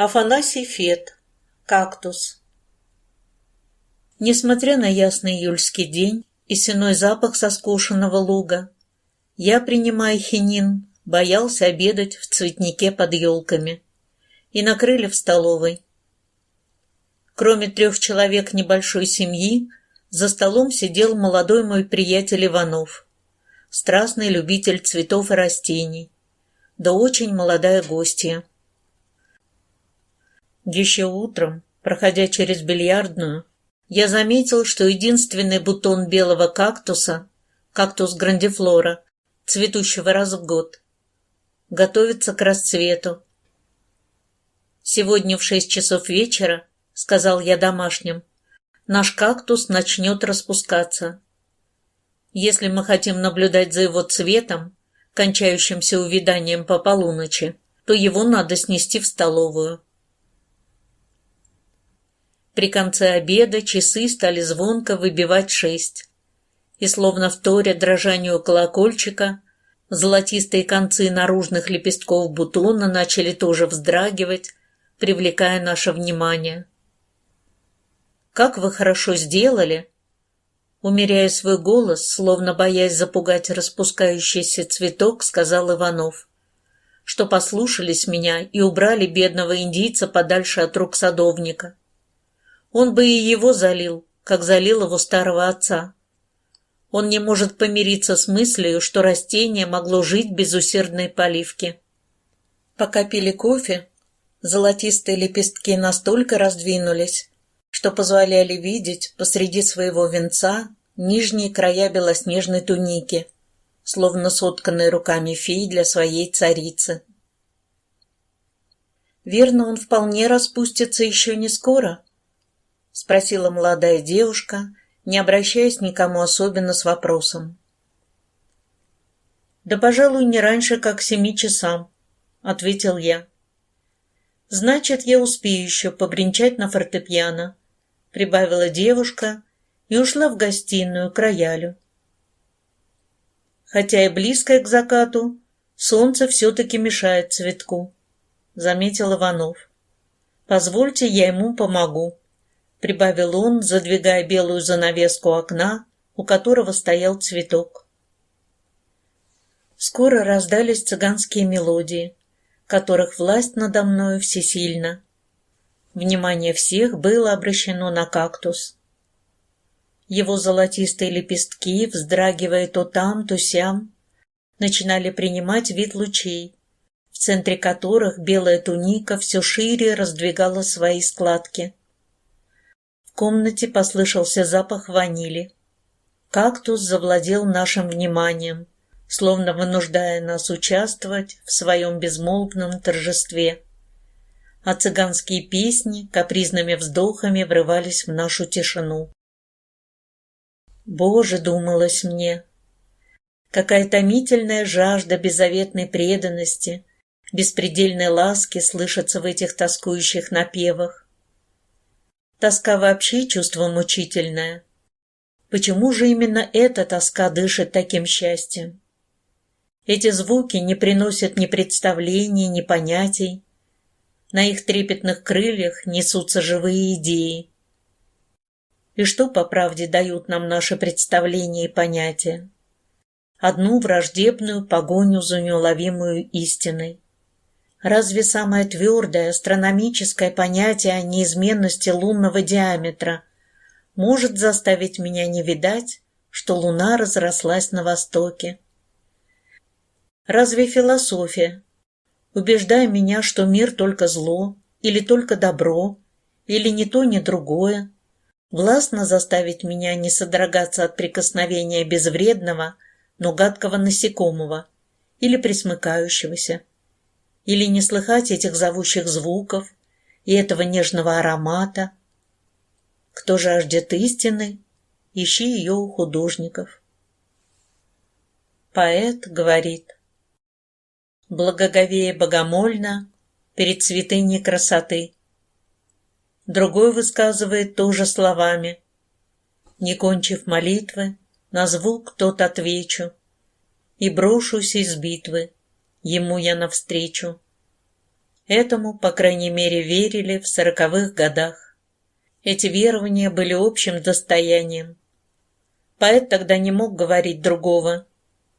Афанасий Фет. Кактус. Несмотря на ясный июльский день и сеной запах соскошенного луга, я, принимая хинин, боялся обедать в цветнике под елками. И накрыли в столовой. Кроме трех человек небольшой семьи, за столом сидел молодой мой приятель Иванов, страстный любитель цветов и растений, да очень молодая гостья. Еще утром, проходя через бильярдную, я заметил, что единственный бутон белого кактуса, кактус грандифлора, цветущего раз в год, готовится к расцвету. «Сегодня в шесть часов вечера, — сказал я домашним, — наш кактус начнет распускаться. Если мы хотим наблюдать за его цветом, кончающимся увяданием по полуночи, то его надо снести в столовую. При конце обеда часы стали звонко выбивать шесть. И словно вторя дрожанию колокольчика, золотистые концы наружных лепестков бутона начали тоже вздрагивать, привлекая наше внимание. «Как вы хорошо сделали!» Умеряя свой голос, словно боясь запугать распускающийся цветок, сказал Иванов, что послушались меня и убрали бедного индийца подальше от рук садовника. Он бы и его залил, как залил его старого отца. Он не может помириться с мыслью, что растение могло жить без усердной поливки. Пока пили кофе, золотистые лепестки настолько раздвинулись, что позволяли видеть посреди своего венца нижние края белоснежной туники, словно сотканной руками фей для своей царицы. Верно, он вполне распустится еще не скоро, — спросила молодая девушка, не обращаясь никому особенно с вопросом. «Да, пожалуй, не раньше, как семи часам», — ответил я. «Значит, я успею еще побренчать на фортепиано», — прибавила девушка и ушла в гостиную к роялю. Хотя и близкое к закату, солнце все-таки мешает цветку, — заметил Иванов. «Позвольте, я ему помогу». — прибавил он, задвигая белую занавеску окна, у которого стоял цветок. Скоро раздались цыганские мелодии, которых власть надо мною всесильна. Внимание всех было обращено на кактус. Его золотистые лепестки, вздрагивая то там, то сям, начинали принимать вид лучей, в центре которых белая туника все шире раздвигала свои складки комнате послышался запах ванили. Кактус завладел нашим вниманием, словно вынуждая нас участвовать в своем безмолвном торжестве. А цыганские песни капризными вздохами врывались в нашу тишину. Боже, думалось мне, какая томительная жажда беззаветной преданности, беспредельной ласки слышится в этих тоскующих напевах. Тоска вообще чувство мучительное. Почему же именно эта тоска дышит таким счастьем? Эти звуки не приносят ни представлений, ни понятий. На их трепетных крыльях несутся живые идеи. И что, по правде, дают нам наши представления и понятия? Одну враждебную погоню за неуловимую истиной. Разве самое твердое астрономическое понятие о неизменности лунного диаметра может заставить меня не видать, что Луна разрослась на востоке? Разве философия, убеждая меня, что мир только зло, или только добро, или ни то, ни другое, властно заставить меня не содрогаться от прикосновения безвредного, но гадкого насекомого или присмыкающегося? Или не слыхать этих зовущих звуков и этого нежного аромата. Кто жаждет истины, ищи ее у художников. Поэт говорит, благоговея богомольно перед святыней красоты. Другой высказывает тоже словами, не кончив молитвы, на звук тот отвечу, и брошусь из битвы, ему я навстречу. Этому, по крайней мере, верили в сороковых годах. Эти верования были общим достоянием. Поэт тогда не мог говорить другого,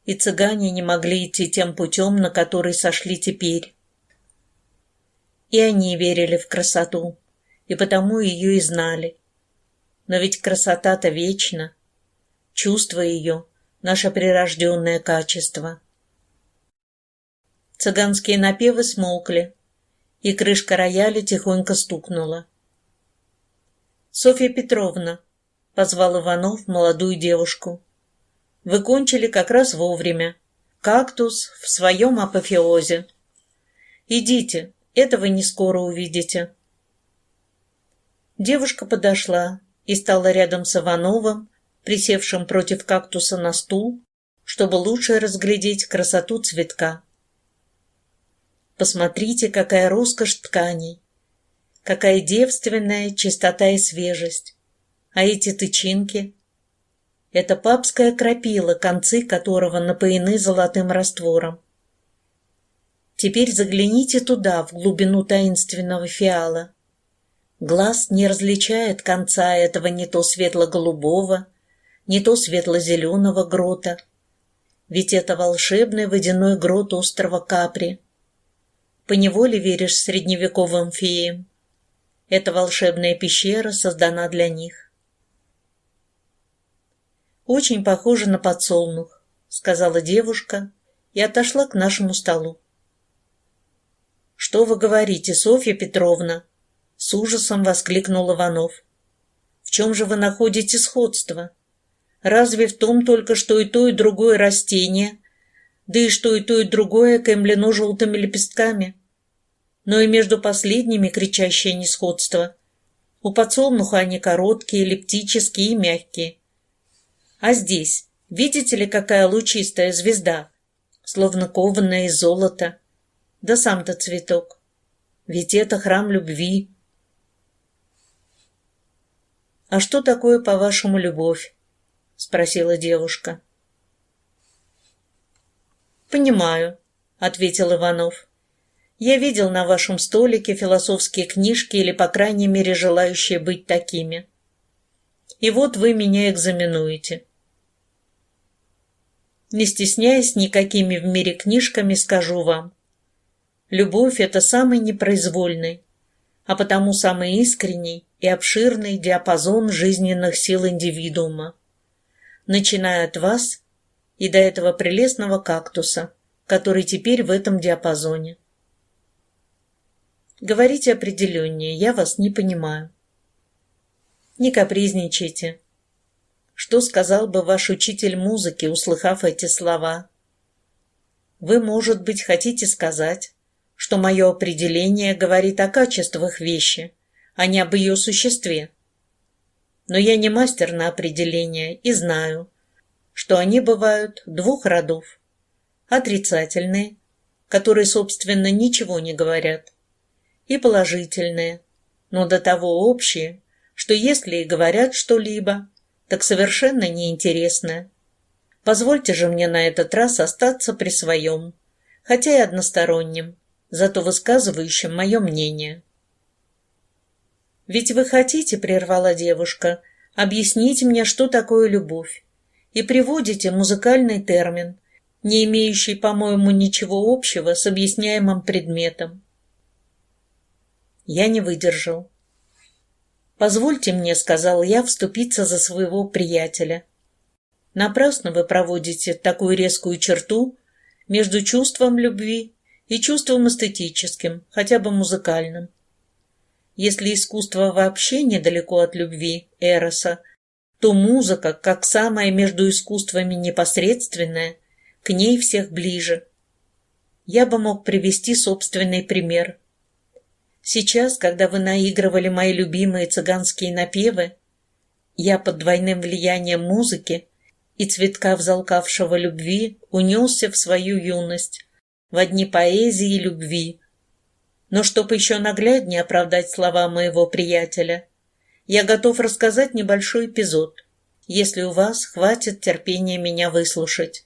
и цыгане не могли идти тем путем, на который сошли теперь. И они верили в красоту, и потому ее и знали. Но ведь красота-то вечна, чувство ее — наше прирожденное качество. Цыганские напевы смолкли, и крышка рояля тихонько стукнула. «Софья Петровна», — позвал Иванов молодую девушку, — «вы кончили как раз вовремя. Кактус в своем апофеозе. Идите, этого не скоро увидите». Девушка подошла и стала рядом с Ивановым, присевшим против кактуса на стул, чтобы лучше разглядеть красоту цветка. Посмотрите, какая роскошь тканей, какая девственная чистота и свежесть. А эти тычинки — это папская крапила, концы которого напоены золотым раствором. Теперь загляните туда, в глубину таинственного фиала. Глаз не различает конца этого не то светло-голубого, не то светло-зеленого грота. Ведь это волшебный водяной грот острова Капри — поневоле веришь средневековым феям. Эта волшебная пещера создана для них. «Очень похоже на подсолнух», — сказала девушка и отошла к нашему столу. «Что вы говорите, Софья Петровна?» — с ужасом воскликнул Иванов. «В чем же вы находите сходство? Разве в том только, что и то, и другое растение, да и что и то, и другое каймлено желтыми лепестками?» Но и между последними кричащее несходство. У подсолнуха они короткие, эллиптические и мягкие. А здесь, видите ли, какая лучистая звезда, словно кованная из золота. Да сам-то цветок. Ведь это храм любви. «А что такое, по-вашему, любовь?» — спросила девушка. «Понимаю», — ответил Иванов. Я видел на вашем столике философские книжки или, по крайней мере, желающие быть такими. И вот вы меня экзаменуете. Не стесняясь никакими в мире книжками, скажу вам. Любовь — это самый непроизвольный, а потому самый искренний и обширный диапазон жизненных сил индивидуума, начиная от вас и до этого прелестного кактуса, который теперь в этом диапазоне. Говорите определеннее, я вас не понимаю. Не капризничайте. Что сказал бы ваш учитель музыки, услыхав эти слова? Вы, может быть, хотите сказать, что мое определение говорит о качествах вещи, а не об ее существе. Но я не мастер на определение и знаю, что они бывают двух родов. Отрицательные, которые, собственно, ничего не говорят, и положительные, но до того общие, что если и говорят что-либо, так совершенно неинтересное. Позвольте же мне на этот раз остаться при своем, хотя и одностороннем, зато высказывающем мое мнение. «Ведь вы хотите, — прервала девушка, — объяснить мне, что такое любовь, и приводите музыкальный термин, не имеющий, по-моему, ничего общего с объясняемым предметом. Я не выдержал. «Позвольте мне, — сказал я, — вступиться за своего приятеля. Напрасно вы проводите такую резкую черту между чувством любви и чувством эстетическим, хотя бы музыкальным. Если искусство вообще недалеко от любви, Эроса, то музыка, как самая между искусствами непосредственная, к ней всех ближе. Я бы мог привести собственный пример. Сейчас, когда вы наигрывали мои любимые цыганские напевы, я под двойным влиянием музыки и цветка взалкавшего любви унесся в свою юность, в одни поэзии и любви. Но чтобы еще нагляднее оправдать слова моего приятеля, я готов рассказать небольшой эпизод, если у вас хватит терпения меня выслушать.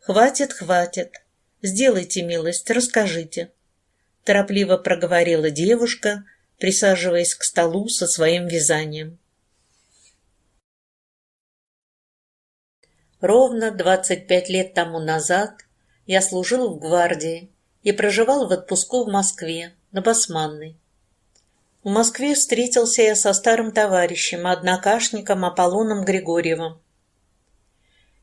Хватит, хватит. Сделайте милость, расскажите. Торопливо проговорила девушка, присаживаясь к столу со своим вязанием. Ровно 25 лет тому назад я служил в гвардии и проживал в отпуску в Москве, на Басманной. В Москве встретился я со старым товарищем, однокашником Аполлоном Григорьевым.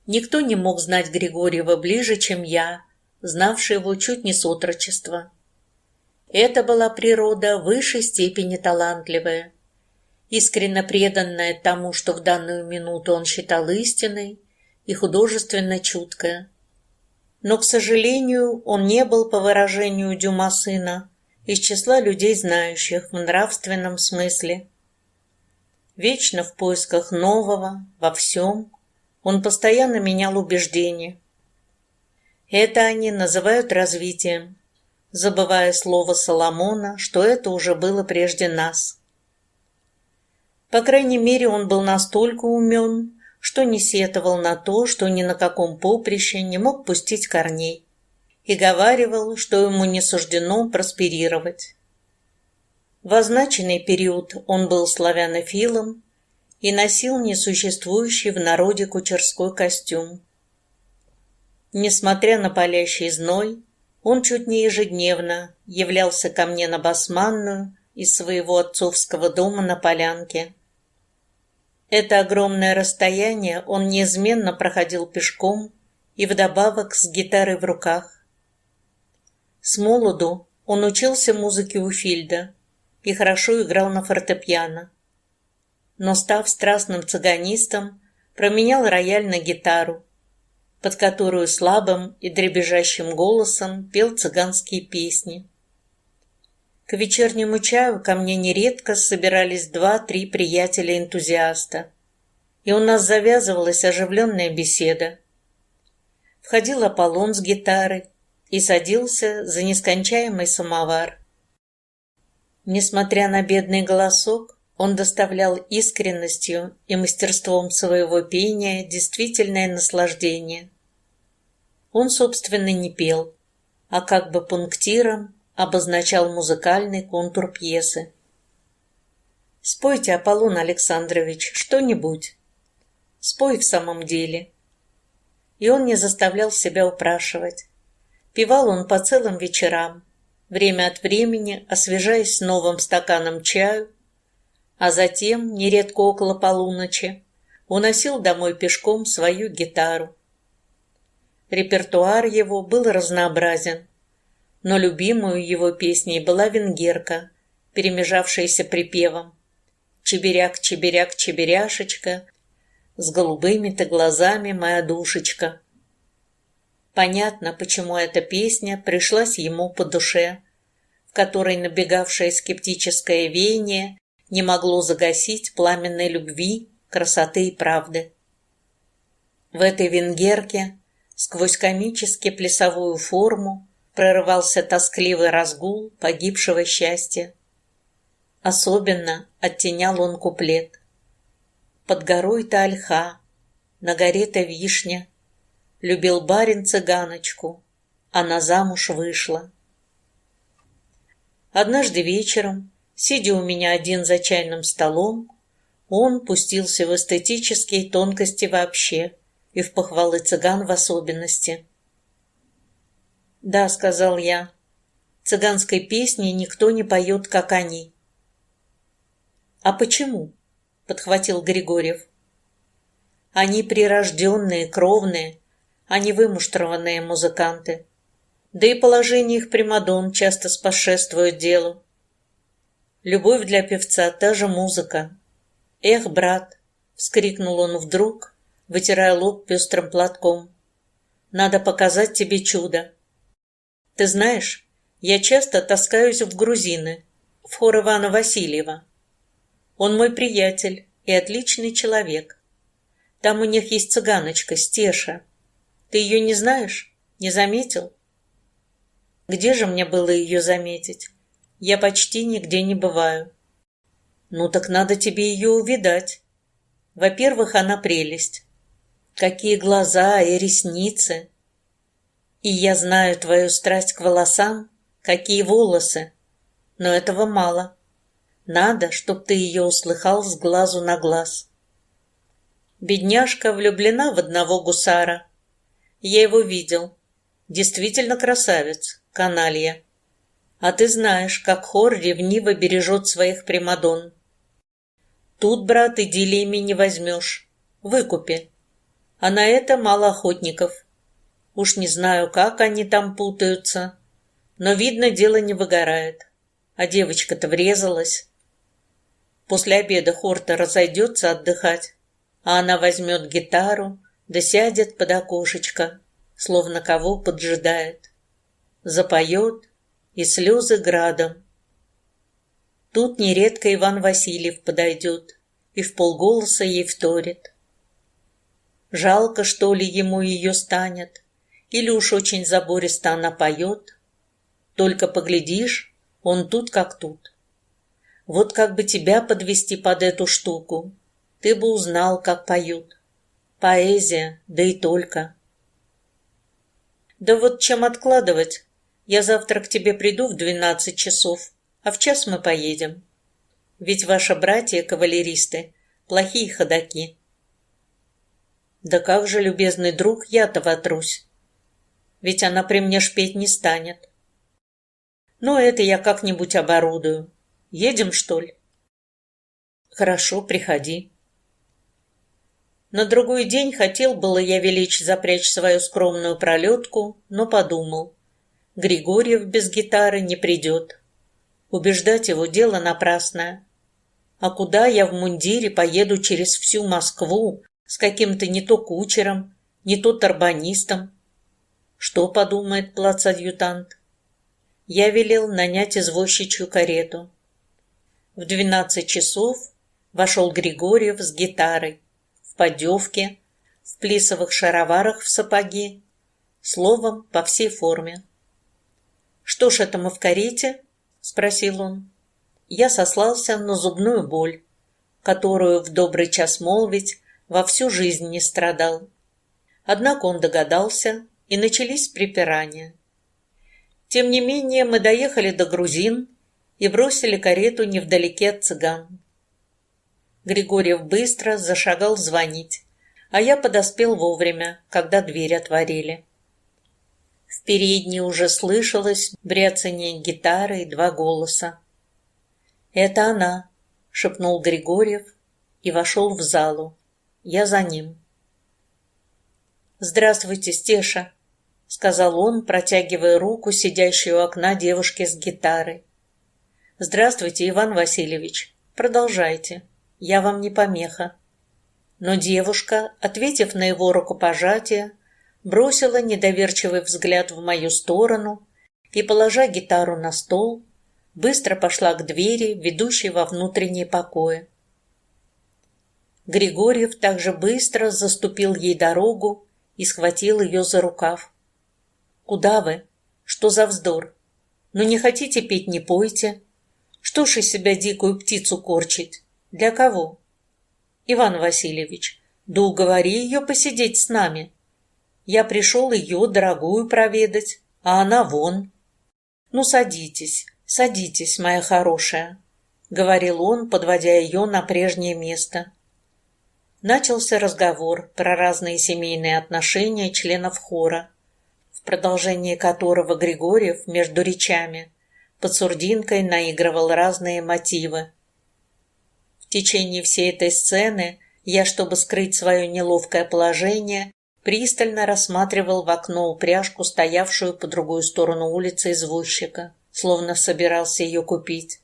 Никто не мог знать Григорьева ближе, чем я, знавший его чуть не с отрочества. Это была природа высшей степени талантливая, искренне преданная тому, что в данную минуту он считал истиной, и художественно чуткая. Но, к сожалению, он не был, по выражению Дюма сына, из числа людей, знающих в нравственном смысле. Вечно в поисках нового, во всем, он постоянно менял убеждения. Это они называют развитием, забывая слово Соломона, что это уже было прежде нас. По крайней мере, он был настолько умен, что не сетовал на то, что ни на каком поприще не мог пустить корней, и говаривал, что ему не суждено просперировать. В означенный период он был славянофилом и носил несуществующий в народе кучерской костюм. Несмотря на палящий зной, он чуть не ежедневно являлся ко мне на Басманную из своего отцовского дома на Полянке. Это огромное расстояние он неизменно проходил пешком и вдобавок с гитарой в руках. С молоду он учился музыке у Фильда и хорошо играл на фортепиано. Но, став страстным цыганистом, променял рояль на гитару, под которую слабым и дребезжащим голосом пел цыганские песни. К вечернему чаю ко мне нередко собирались два-три приятеля-энтузиаста, и у нас завязывалась оживленная беседа. Входил Аполлон с гитарой и садился за нескончаемый самовар. Несмотря на бедный голосок, он доставлял искренностью и мастерством своего пения действительное наслаждение. Он, собственно, не пел, а как бы пунктиром обозначал музыкальный контур пьесы. «Спойте, Аполлон Александрович, что-нибудь. Спой в самом деле». И он не заставлял себя упрашивать. Певал он по целым вечерам, время от времени освежаясь новым стаканом чаю, а затем, нередко около полуночи, уносил домой пешком свою гитару. Репертуар его был разнообразен но любимую его песней была венгерка, перемежавшаяся припевом «Чеберяк, чеберяк, чеберяшечка, с голубыми-то глазами моя душечка». Понятно, почему эта песня пришлась ему по душе, в которой набегавшее скептическое веяние не могло загасить пламенной любви, красоты и правды. В этой венгерке, сквозь комически плясовую форму, прорывался тоскливый разгул погибшего счастья. Особенно оттенял он куплет. Под горой-то ольха, на горе-то вишня, Любил барин цыганочку, она замуж вышла. Однажды вечером, сидя у меня один за чайным столом, он пустился в эстетические тонкости вообще и в похвалы цыган в особенности. «Да», — сказал я, — «цыганской песни никто не поет, как они». «А почему?» — подхватил Григорьев. «Они прирожденные, кровные, а не вымуштрованные музыканты. Да и положение их примадон часто спосшествует делу. Любовь для певца — та же музыка. Эх, брат!» — вскрикнул он вдруг, вытирая лоб пестрым платком. «Надо показать тебе чудо. Ты знаешь, я часто таскаюсь в грузины, в хор Ивана Васильева. Он мой приятель и отличный человек. Там у них есть цыганочка, Стеша. Ты ее не знаешь? Не заметил? Где же мне было ее заметить? Я почти нигде не бываю. Ну так надо тебе ее увидать. Во-первых, она прелесть. Какие глаза и ресницы. И я знаю твою страсть к волосам, какие волосы! Но этого мало. Надо, чтоб ты ее услыхал с глазу на глаз. Бедняжка влюблена в одного гусара. Я его видел. Действительно красавец, каналья. А ты знаешь, как хор ревниво бережет своих примадон. Тут, брат, идиллиями не возьмешь. Выкупи. А на это мало охотников. Уж не знаю, как они там путаются, но, видно, дело не выгорает. А девочка-то врезалась. После обеда Хорта разойдется отдыхать, а она возьмет гитару да сядет под окошечко, словно кого поджидает. Запоет, и слезы градом. Тут нередко Иван Васильев подойдет и в полголоса ей вторит. Жалко, что ли, ему ее станет, или уж очень забористо она поет. Только поглядишь, он тут как тут. Вот как бы тебя подвести под эту штуку, ты бы узнал, как поют. Поэзия, да и только. Да вот чем откладывать? Я завтра к тебе приду в двенадцать часов, а в час мы поедем. Ведь ваши братья-кавалеристы плохие ходаки. Да как же, любезный друг, я-то вотрусь. Ведь она при мне шпеть не станет. Но это я как-нибудь оборудую. Едем, что ли? Хорошо, приходи. На другой день хотел было я величь запрячь свою скромную пролетку, но подумал. Григорьев без гитары не придет. Убеждать его дело напрасное. А куда я в мундире поеду через всю Москву с каким-то не то кучером, не то тарбанистом? Что подумает плацадъютант? Я велел нанять извозчичью карету. В двенадцать часов вошел Григорьев с гитарой подевке, в плисовых шароварах в сапоги, словом, по всей форме. «Что ж это мы в карете?» — спросил он. Я сослался на зубную боль, которую в добрый час молвить во всю жизнь не страдал. Однако он догадался, и начались припирания. Тем не менее мы доехали до грузин и бросили карету невдалеке от цыган. Григорьев быстро зашагал звонить, а я подоспел вовремя, когда дверь отворили. Передней уже слышалось бряцание гитары и два голоса. «Это она», — шепнул Григорьев и вошел в залу. Я за ним. «Здравствуйте, Стеша», — сказал он, протягивая руку сидящей у окна девушке с гитарой. «Здравствуйте, Иван Васильевич. Продолжайте» я вам не помеха. Но девушка, ответив на его рукопожатие, бросила недоверчивый взгляд в мою сторону и, положа гитару на стол, быстро пошла к двери, ведущей во внутренние покои. Григорьев также быстро заступил ей дорогу и схватил ее за рукав. «Куда вы? Что за вздор? Ну не хотите петь, не пойте. Что ж из себя дикую птицу корчить? Для кого? Иван Васильевич, да уговори ее посидеть с нами. Я пришел ее, дорогую, проведать, а она вон. Ну, садитесь, садитесь, моя хорошая, — говорил он, подводя ее на прежнее место. Начался разговор про разные семейные отношения членов хора, в продолжении которого Григорьев между речами под сурдинкой наигрывал разные мотивы, в течение всей этой сцены я, чтобы скрыть свое неловкое положение, пристально рассматривал в окно упряжку, стоявшую по другую сторону улицы извозчика, словно собирался ее купить.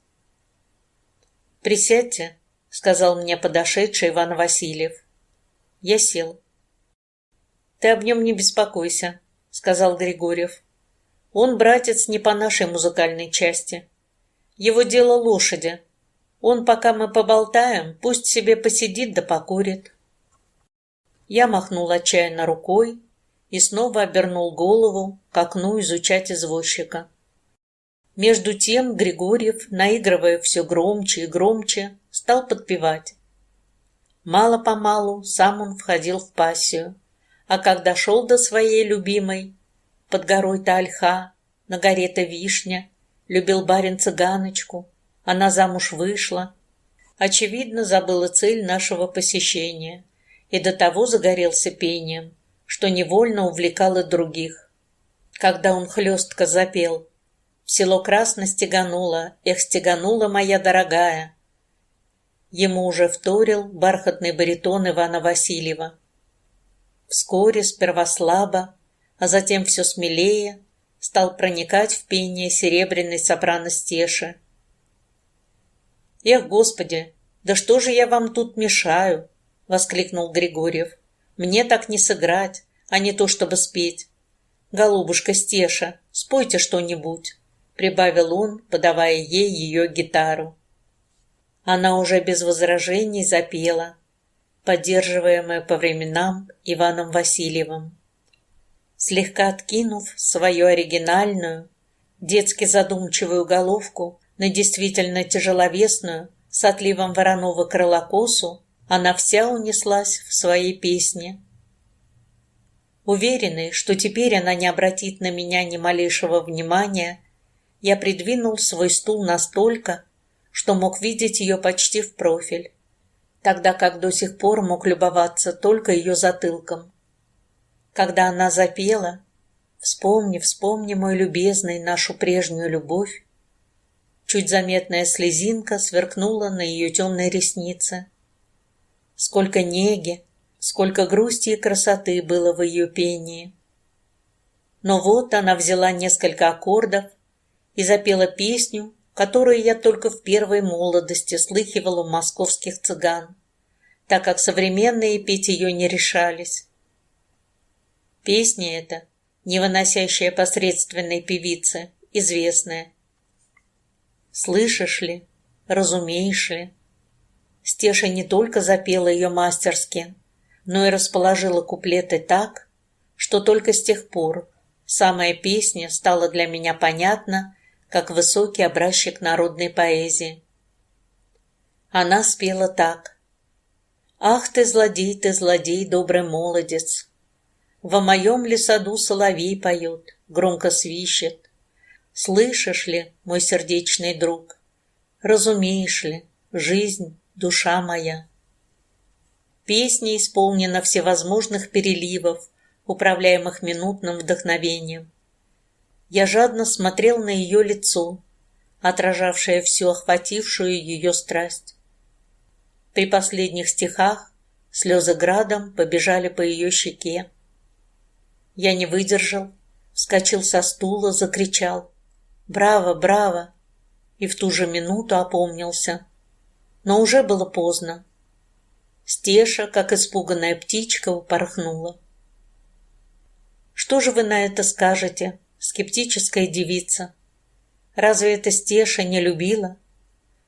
«Присядьте», — сказал мне подошедший Иван Васильев. Я сел. «Ты об нем не беспокойся», — сказал Григорьев. «Он, братец, не по нашей музыкальной части. Его дело лошади, он, пока мы поболтаем, пусть себе посидит да покурит. Я махнул отчаянно рукой и снова обернул голову к окну изучать извозчика. Между тем Григорьев, наигрывая все громче и громче, стал подпевать. Мало-помалу сам он входил в пассию, а когда шел до своей любимой, под горой Тальха, на горе-то вишня, любил барин цыганочку, она замуж вышла. Очевидно, забыла цель нашего посещения и до того загорелся пением, что невольно увлекал и других. Когда он хлестко запел «В село красно стегануло, эх, стеганула моя дорогая», ему уже вторил бархатный баритон Ивана Васильева. Вскоре, сперва слабо, а затем все смелее, стал проникать в пение серебряной сопрано стеши. «Эх, Господи, да что же я вам тут мешаю?» — воскликнул Григорьев. «Мне так не сыграть, а не то чтобы спеть. Голубушка Стеша, спойте что-нибудь», — прибавил он, подавая ей ее гитару. Она уже без возражений запела, поддерживаемая по временам Иваном Васильевым слегка откинув свою оригинальную, детски задумчивую головку на действительно тяжеловесную, с отливом вороного крыла косу, она вся унеслась в своей песне. Уверенный, что теперь она не обратит на меня ни малейшего внимания, я придвинул свой стул настолько, что мог видеть ее почти в профиль, тогда как до сих пор мог любоваться только ее затылком когда она запела «Вспомни, вспомни, мой любезный, нашу прежнюю любовь», чуть заметная слезинка сверкнула на ее темной реснице. Сколько неги, сколько грусти и красоты было в ее пении. Но вот она взяла несколько аккордов и запела песню, которую я только в первой молодости слыхивала у московских цыган, так как современные петь ее не решались. Песня эта, не выносящая посредственной певицы, известная. Слышишь ли, разумеешь ли? Стеша не только запела ее мастерски, но и расположила куплеты так, что только с тех пор самая песня стала для меня понятна, как высокий образчик народной поэзии. Она спела так. «Ах ты, злодей, ты злодей, добрый молодец! Во моем ли саду соловей поет, громко свищет. Слышишь ли, мой сердечный друг, разумеешь ли, жизнь, душа моя. Песня исполнена всевозможных переливов, управляемых минутным вдохновением. Я жадно смотрел на ее лицо, отражавшее всю охватившую ее страсть. При последних стихах слезы градом побежали по ее щеке. Я не выдержал, вскочил со стула, закричал «Браво, браво!» и в ту же минуту опомнился. Но уже было поздно. Стеша, как испуганная птичка, упорхнула. «Что же вы на это скажете, скептическая девица? Разве эта Стеша не любила?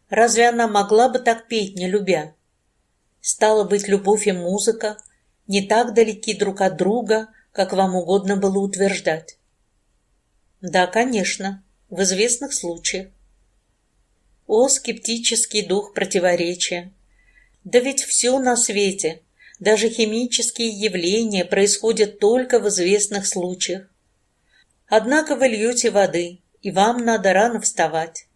Разве она могла бы так петь, не любя? Стало быть, любовь и музыка не так далеки друг от друга, как вам угодно было утверждать. Да, конечно, в известных случаях. О, скептический дух противоречия! Да ведь все на свете, даже химические явления происходят только в известных случаях. Однако вы льете воды, и вам надо рано вставать.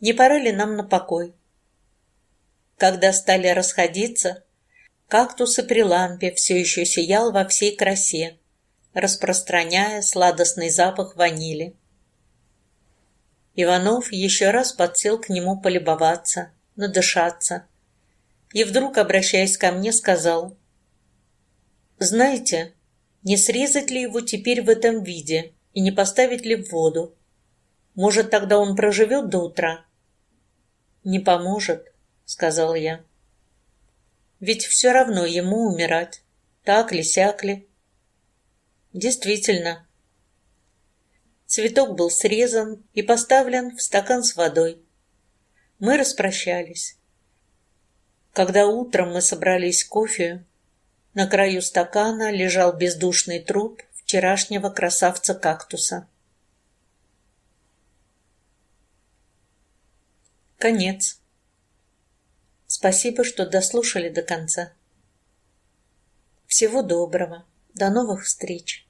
Не пора ли нам на покой? Когда стали расходиться, кактус и при лампе все еще сиял во всей красе, распространяя сладостный запах ванили. Иванов еще раз подсел к нему полюбоваться, надышаться. И вдруг, обращаясь ко мне, сказал, «Знаете, не срезать ли его теперь в этом виде и не поставить ли в воду? Может, тогда он проживет до утра?» «Не поможет», — сказал я. «Ведь все равно ему умирать, так ли, сяк ли». Действительно. Цветок был срезан и поставлен в стакан с водой. Мы распрощались. Когда утром мы собрались кофе, на краю стакана лежал бездушный труп вчерашнего красавца-кактуса. Конец. Спасибо, что дослушали до конца. Всего доброго. До новых встреч.